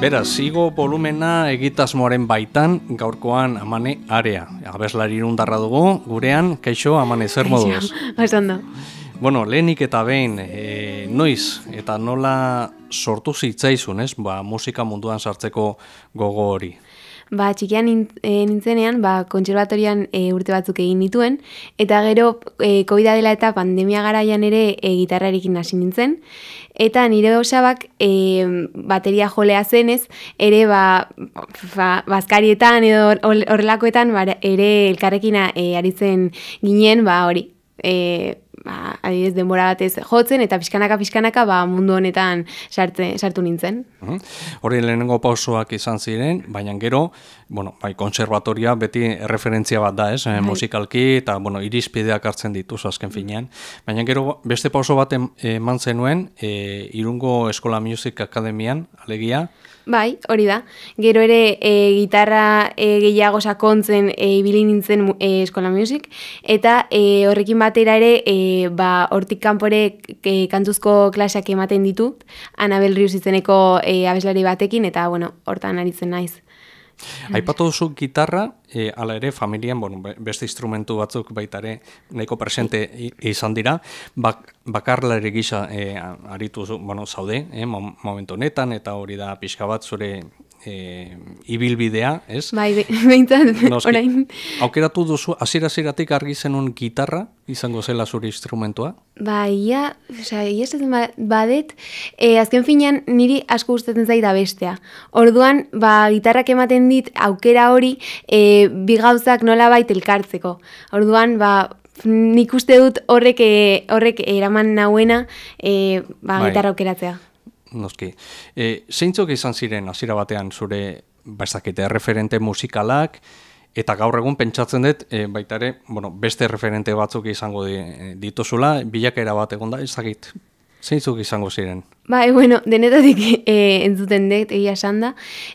Beraz, zigo volumena egitasmoaren baitan gaurkoan amane area. Abeslari irundarra dugu, gurean, kaixo amane zer moduz. Kaixo, Bueno, lehenik eta behin, e, noiz eta nola sortu zitzaizun, ez? Ba, musika munduan sartzeko gogo hori. Ba, txikian eh, nintzenean, ba, kontserbatorian e, urte batzuk egin dituen, eta gero e, COVID dela eta pandemia garaian ere e, gitarrarekin hasi nintzen, eta nire osabak e, bateria jolea zenez, ere ba, ba, bazkarietan edo horrelakoetan ba, ere elkarrekin e, aritzen ginen, ba, hori, e, ba, adibidez, denbora batez jotzen, eta pixkanaka, pixkanaka, ba, mundu honetan sartze, sartu nintzen. Hori lehenengo pausoak izan ziren, baina gero, bueno, bai, konservatoria beti referentzia bat da, ez, bai. musikalki, eta, bueno, irizpideak hartzen dituz azken finean. Baina gero, beste pauso bat eman zenuen, e, Irungo Eskola Music Akademian, alegia, Bai, hori da. Gero ere e, gitarra e, gehiago sakontzen e, ibili nintzen e, eskola music, eta e, horrekin batera ere, e, ba, hortik kanpore e, kantuzko klaseak ematen ditut, Anabel Rius izeneko e, abeslari batekin, eta bueno, hortan aritzen naiz. Aipatu duzu gitarra, e, ala ere, familian, bueno, beste instrumentu batzuk baita ere, nahiko presente izan dira, bak, bakarlari gisa e, aritu bueno, zaude, e, momentu honetan, eta hori da pixka bat zure e, ibilbidea, ez? Bai, behintzat, orain. Aukeratu duzu, azira-aziratik argi zenun gitarra, izango zela zure instrumentua? Ba, ia, oza, ia ba, badet, e, azken finean niri asko gustatzen zaida bestea. Orduan, ba, gitarrak ematen dit aukera hori, e, bi gauzak nola baita elkartzeko. Orduan, ba, nik uste dut horrek, horrek eraman nahuena, e, ba, bai. gitarra aukeratzea noski. E, zeintzok izan ziren hasiera batean zure bazakite referente musikalak eta gaur egun pentsatzen dut e, baita ere, bueno, beste referente batzuk izango di, dituzula, bilakera bat egonda, ezagit. Zeintzuk izango ziren? Bai, bueno, denetatik e, entzuten dut, egia esan da.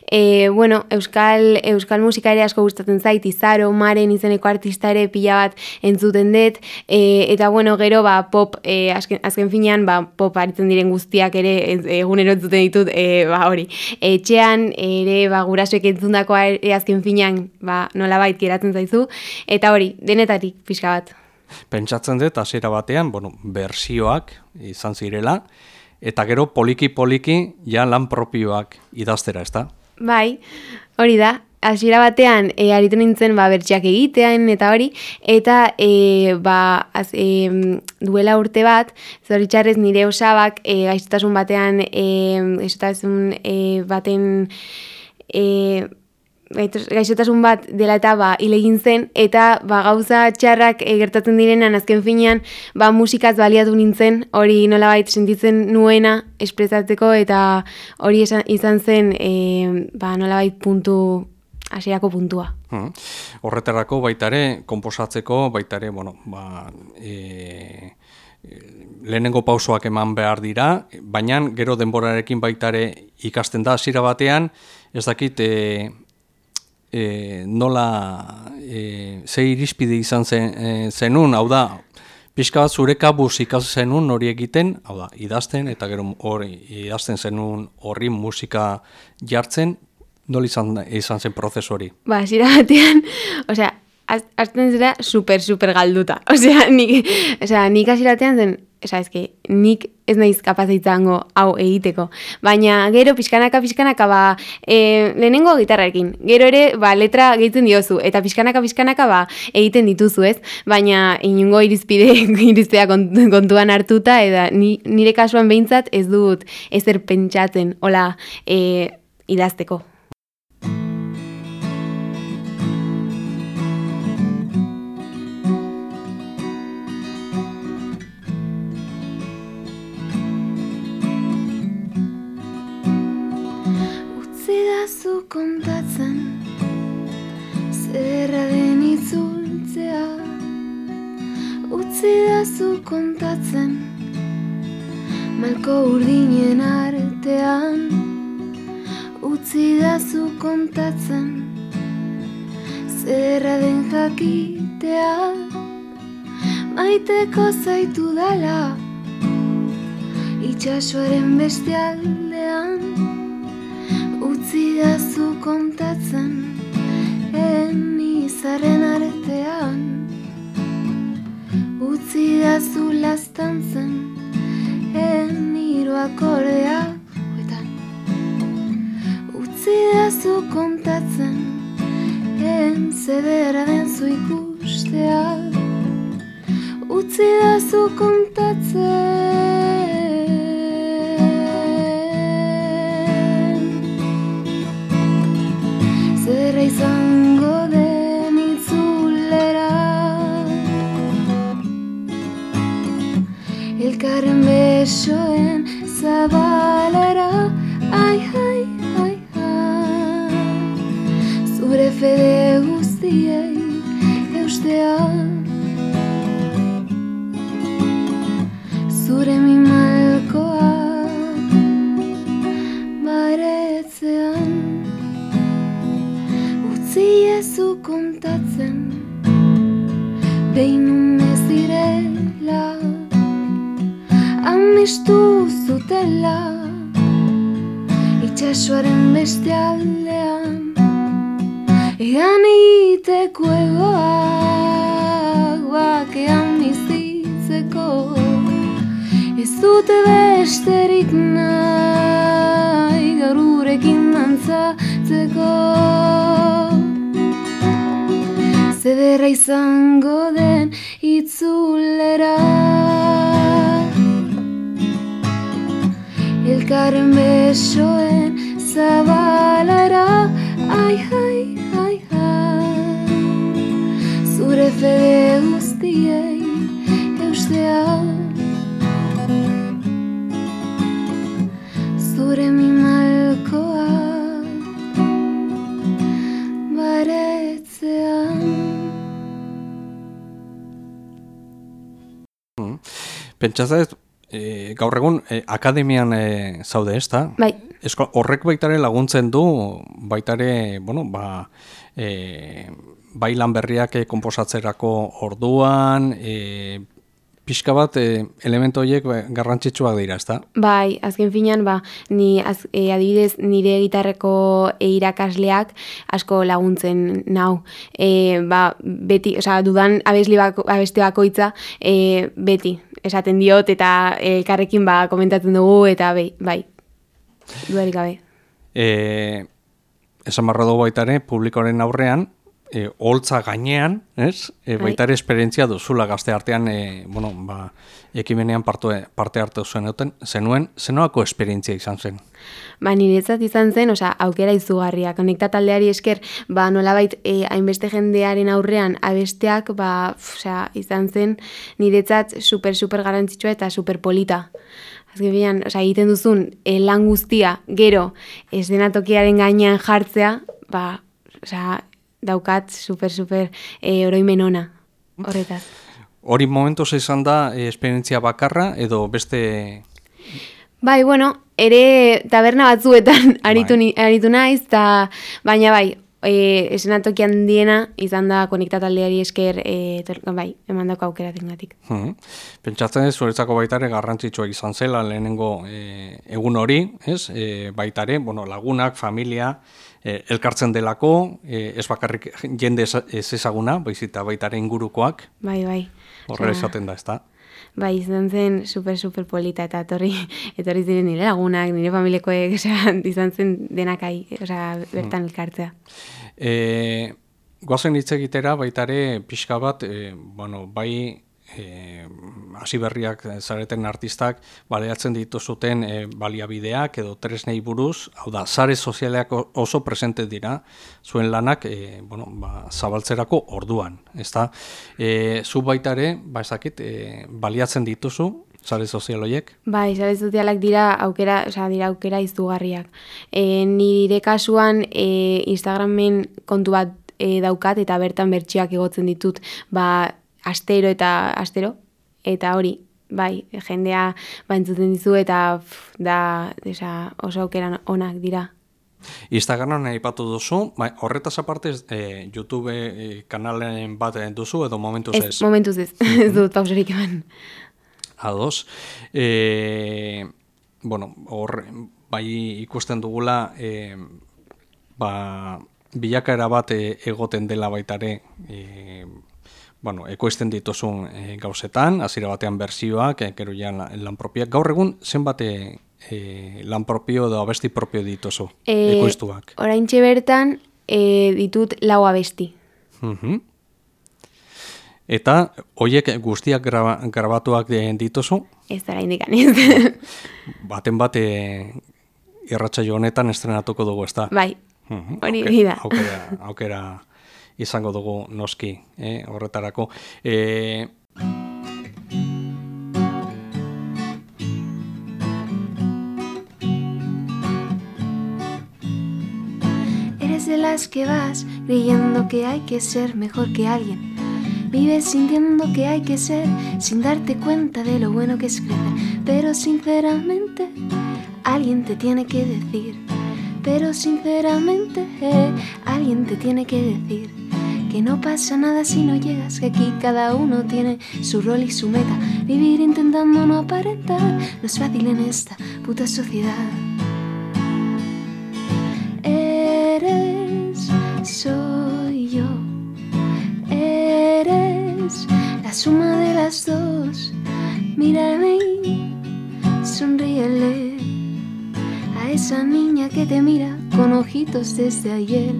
E, bueno, euskal, euskal musika ere asko gustatzen zait, izaro, maren izeneko artista ere pila bat entzuten dut. E, eta, bueno, gero, ba, pop, e, azken, azken finean, ba, pop aritzen diren guztiak ere egunero entzuten ditut, e, ba, hori. Etxean, ere, ba, gurasoek entzundakoa ere azken finean, ba, nola bait geratzen zaizu. Eta hori, denetatik, pixka bat. Pentsatzen dut, hasiera batean, bueno, bersioak izan zirela, eta gero poliki-poliki ja lan propioak idaztera, ez da? Bai, hori da, hasiera batean e, aritu nintzen ba, bertsiak egitean eta hori, eta e, ba, az, e, duela urte bat, zoritxarrez nire osabak e, gaiztasun batean, e, gaiztasun e, baten... E, gaixotasun bat dela eta ba ilegin zen eta ba gauza txarrak e, gertatzen direnan azken finean ba musikaz baliatu nintzen hori nolabait sentitzen nuena espresatzeko eta hori izan zen e, ba nolabait puntu hasierako puntua. Hmm. Horretarako baita ere konposatzeko baita ere bueno ba e, lehenengo pausoak eman behar dira, baina gero denborarekin baita ere ikasten da hasiera batean, ez dakit e, e, nola e, ze irizpide izan zen, e, zenun, hau da, pixka bat zure kabuz ikaz zenun hori egiten, hau da, idazten, eta gero hori idazten zenun horri musika jartzen, nola izan, izan zen prozesu hori? Ba, zira batean, osea, azten zera super, super galduta. Osea, nik, osea, nik aziratean zen, Esa, eske, nik ez naiz kapaz izango hau egiteko. Baina gero pixkanaka pixkanaka ba, e, lehenengo gitarrarekin. Gero ere ba, letra gehitzen diozu eta pixkanaka pixkanaka ba, egiten dituzu ez. Baina inungo irizpide irizpidea kontuan hartuta eta nire kasuan behintzat ez dut ezer pentsatzen hola e, idazteko. Kontatzen. Zerra den itzultzea Utzi da zu kontatzen. Malko urdinen artean Utzi da zu kontatzen. Zerra den jakitea Maiteko zaitu dala. Itxasoaren beste aldean Utzi dazu kontatzen En izaren artean. Utzi dazu lastantzen En hiru akordeak Huetan Utzi dazu kontatzen En zedera den zu ikustea. Utzi dazu kontatzen Amestu zutela Itxasoaren beste aldean Egan egiteko egoak Bakean bizitzeko. Ez dute besterik nahi Gaur dantzatzeko Zederra izango den itzulera Elkarren besoen zabalara. Ai, ai, ai, ai Zure fede guztiei eustea. Zure mimalkoa baretzean. Pentsatzen ez, e, gaur egun e, akademian e, zaude ez da? Bai. Esko, horrek baitare laguntzen du, baitare, bueno, ba, e, bai lan berriak e, komposatzerako orduan, e, pixka bat e, elementu horiek ba, garrantzitsuak dira, ez da? Bai, azken finean, ba, ni az, e, adibidez nire gitarreko e, irakasleak asko laguntzen nau. E, ba, beti, osea, dudan abesli bako, abeste bakoitza, e, beti, esaten diot eta elkarrekin ba, komentatzen dugu eta bai, bai, dudarik gabe. E, esan barra dugu baitare, publikoaren aurrean, e, holtza gainean, ez? E, Bai. baitare esperientzia duzula gazte artean, e, bueno, ba, ekimenean parte, parte hartu zenuten, zenuen, zenoako esperientzia izan zen? Ba, niretzat izan zen, osea, aukera izugarria. Konekta taldeari esker, ba, nolabait, e, hainbeste jendearen aurrean abesteak, ba, osea, izan zen niretzat super, super garantzitsua eta super polita. Azken finean, osea, egiten duzun e, lan guztia, gero, eszenatokiaren gainean jartzea, ba, osea, daukat super, super e, oroimen ona horretaz. Hori momentuz izan da e, esperientzia bakarra edo beste... Bai, bueno, ere taberna batzuetan aritu, ni, aritu naiz, ta, baina bai, e, esenatokian diena izan da konekta taldeari esker, e, tor, bai, eman dauka aukera tengatik. Hmm. Pentsatzen ez, zuretzako baitare garrantzitsua izan zela lehenengo e, egun hori, ez? E, baitare, bueno, lagunak, familia, e, elkartzen delako, e, ez bakarrik jende ez ez ezaguna, baizita baitare ingurukoak, Bai, bai. horrela Osea, esaten da, ez? Bai, izan zen super, super polita eta etorri, etorri ziren nire lagunak, nire familikoek, osea, izan zen denakai, osea, bertan elkartzea. E, goazen hitz egitera baitare pixka bat, e, bueno, bai e, hasi berriak zareten artistak baleatzen dituzuten e, baliabideak edo tresnei buruz, hau da, sare sozialeak oso presente dira, zuen lanak e, bueno, ba, zabaltzerako orduan, ezta? E, zu baitare, ba ezakit, e, baliatzen dituzu, sare sozial horiek? Bai, sare sozialak dira aukera, osea, dira aukera izugarriak. E, nire kasuan e, Instagramen kontu bat e, daukat eta bertan bertsioak egotzen ditut, ba, astero eta astero, eta hori, bai, jendea ba, entzuten dizu eta pff, da, osea, oso aukera onak dira. Instagramen aipatu duzu, bai, horretaz aparte e, YouTube e, kanalen bat duzu edo momentuz ez? Ez, momentuz ez, ez dut pauserik eman. Ados. E, bueno, hor, bai ikusten dugula, e, ba, bilakaera bat e, egoten dela baitare, e, bueno, ekoizten dituzun e, gauzetan, hasiera batean berzioak, e, gero ja lan, lan propioak. Gaur egun, zenbat e, lan propio edo abesti propio dituzu, E, ekoiztuak? Oraintxe bertan e, ditut lau abesti. Mhm. Eta, hoiek guztiak graba, grabatuak dituzu, Ez da oraindik ez. baten bat e, irratsaio honetan estrenatuko dugu, ez da? bai, Mhm, hori auke- hori da. Aukera, aukera izango dugu noski, eh, horretarako. E, Eres de las que vas creyendo que hay que ser mejor que alguien. Vives sintiendo que hay que ser sin darte cuenta de lo bueno que es crecer. Pero sinceramente, alguien te tiene que decir. Pero sinceramente, eh, alguien te tiene que decir que no pasa nada si no llegas, que aquí cada uno tiene su rol y su meta. Vivir intentando no aparentar no es fácil en esta puta sociedad. Eres, soy yo. Eres la suma de las dos. Mírame y sonríele a esa niña que te mira con ojitos desde ayer.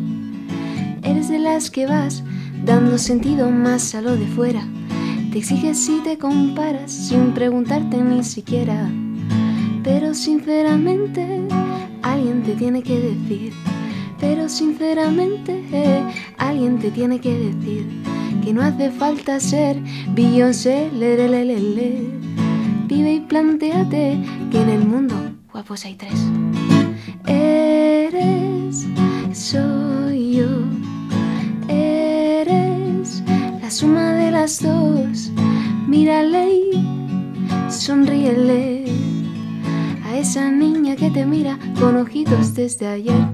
Eres de las que vas dando sentido más a lo de fuera. Te exiges y te comparas sin preguntarte ni siquiera. Pero sinceramente, alguien te tiene que decir. Pero sinceramente, alguien te tiene que decir que no hace falta ser Beyoncé, le. Vive y planteate que en el mundo guapos hay tres. Las dos. Mírale y sonríele a esa niña que te mira con ojitos desde ayer.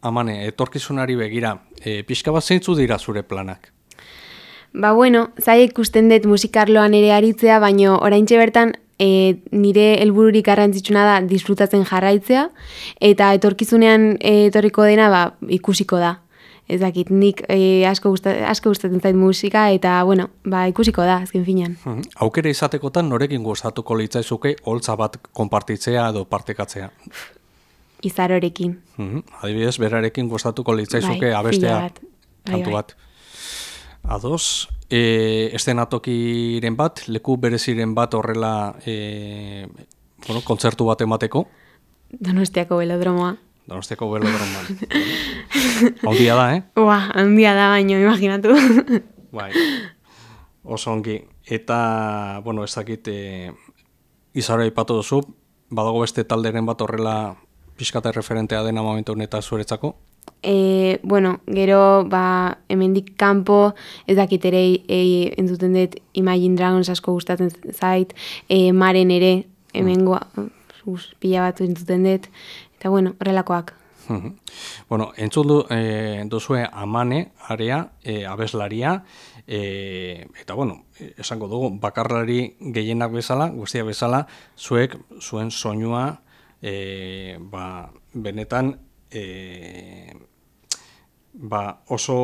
amane, etorkizunari begira, e, pixka bat zeintzu dira zure planak? Ba bueno, zai ikusten dut musikarloan ere aritzea, baino oraintxe bertan e, nire helbururik garrantzitsuna da disfrutatzen jarraitzea, eta etorkizunean e, etorriko dena ba, ikusiko da. Ez dakit, nik e, asko, gusta, asko gustatzen zait musika, eta bueno, ba, ikusiko da, azken finean. Mhm. Aukera izatekotan norekin gustatuko litzaizuke holtza bat konpartitzea edo partekatzea. Izarorekin. Mhm. Adibidez, berarekin gustatuko litzaizuke Bai, abestea bat. Bai, kantu bai. bat. Ados, e, estenatokiren bat, leku bereziren bat horrela e, bueno, kontzertu bat emateko, Donostiako belodromoa. Donostiako belodroman. Handia da, eh? Ua, handia da baino, imaginatu. Bai. Oso ongi. Eta, bueno, ez dakit, e, izara ipatu duzu, badago beste talderen bat horrela pixkata referentea dena momentu honetan zuretzako. E, bueno, gero, ba, hemendik kanpo, ez dakit ere e, entzuten dut Imagine Dragons asko gustatzen zait, e, maren ere, hemengo, us, pila bat entzuten dut, eta bueno, horrelakoak. Bueno, entzun du, e, duzue amane, area, e, abeslaria, e, eta bueno, esango dugu, bakarlari gehienak bezala, guztia bezala, zuek, zuen soinua, e, ba, benetan, e, ba, oso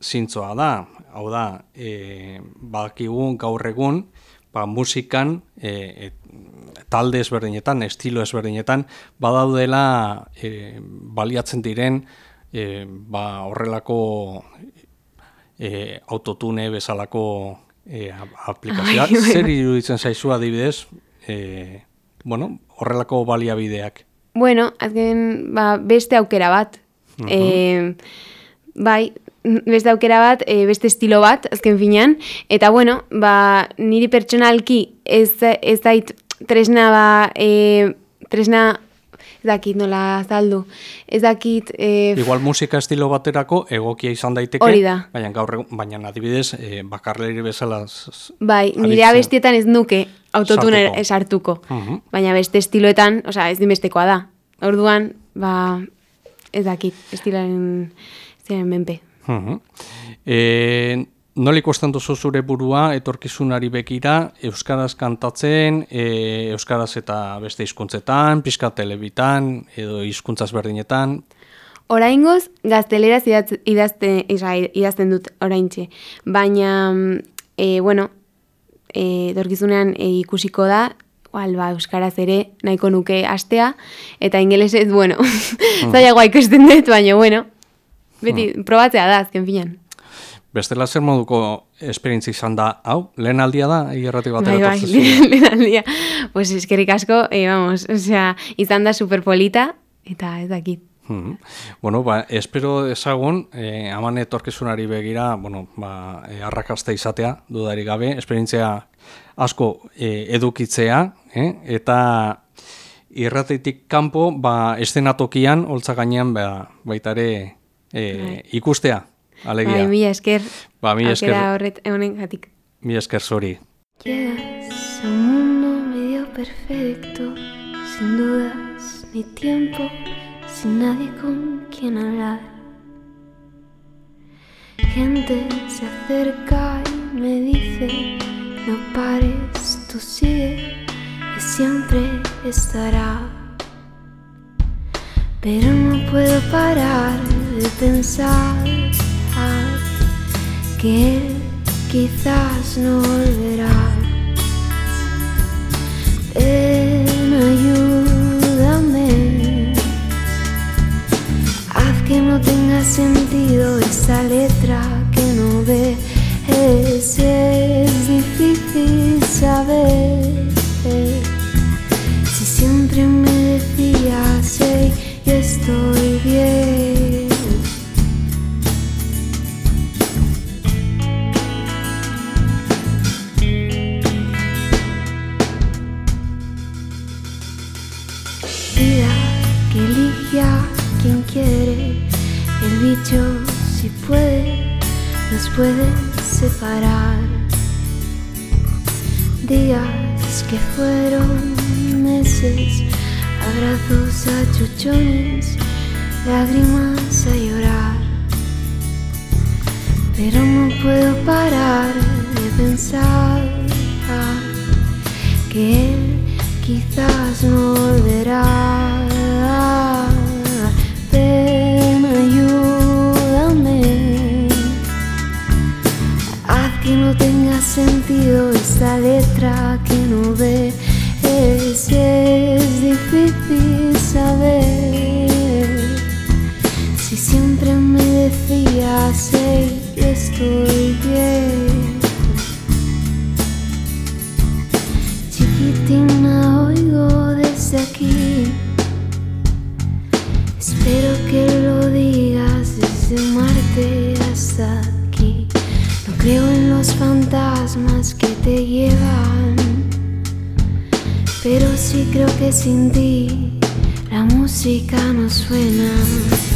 zintzoa da, hau da, e, badakigu gaur egun, ba, musikan, e, et, talde ezberdinetan, estilo ezberdinetan, badaudela e, baliatzen diren e, ba, horrelako e, autotune bezalako e, aplikazioak. Ai, bai, Zer iruditzen zaizu adibidez, e, bueno, horrelako baliabideak? Bueno, azken, ba, beste aukera bat. e, bai, beste aukera bat, e, beste estilo bat, azken finean. Eta bueno, ba, niri pertsonalki ez, ez zait tresna ba, e, tresna, ez dakit nola azaldu, ez dakit... E, Igual musika estilo baterako egokia izan daiteke, Hori da. baina gaur baina adibidez, e, bakarleri bezala Bai, nire abestietan ez nuke Sartuko. esartuko. Mhm. Baina beste estiloetan, osea, ez dinbestekoa da. Orduan, ba, ez dakit, estilaren, estilaren menpe. Mhm. E, Noli kosten duzu zure burua etorkizunari bekira, Euskaraz kantatzen, e, Euskaraz eta beste hizkuntzetan, pixka telebitan, edo hizkuntzaz berdinetan? Oraingoz, gazteleraz idazten, idazten dut oraintxe. Baina, e, bueno, e, etorkizunean e, ikusiko da, alba euskaraz ere nahiko nuke astea, eta ingelesez, bueno, mm. zailagoa ikusten dut, baina, bueno, beti, mm. probatzea da, azken finan. Bestela zer moduko esperientzi izan da, hau, lehen aldia da, erratik bat bai, bai, lehen aldia. Pues eskerik asko, eh, vamos, o sea, izan da superpolita, eta ez dakit. Hmm. Bueno, ba, espero ezagun, eh, aman etorkizunari begira, bueno, ba, eh, arrakasta izatea, dudari gabe, esperientzia asko eh, edukitzea, eh, eta irratetik kanpo, ba, estenatokian, holtza gainean, ba, baitare eh, ikustea. Alegia. Bai, mi esker. Ba, mi esker. horret egonen gatik. Mi esker zori. Llegas a un mundo medio perfecto, sin dudas ni tiempo, sin nadie con quien hablar. Gente se acerca y me dice, no pares, tú sigue, y siempre estará. Pero no puedo parar de pensar que quizás no volverá. Ven, ayúdame. Haz que no tenga sentido esa letra que no ve. Es, es difícil saber si siempre me decías, hey, yo estoy bien. Nos puede separar. Días que fueron meses, abrazos a chuchones, lágrimas a llorar. Pero no puedo parar de pensar que quizás no volverá. Que no ve. Es, difícil saber si siempre me decías, hey, estoy bien. Chiquitina, oigo desde aquí. Espero que lo digas desde Marte hasta Creo en los fantasmas que te llevan, pero sí creo que sin ti la música no suena.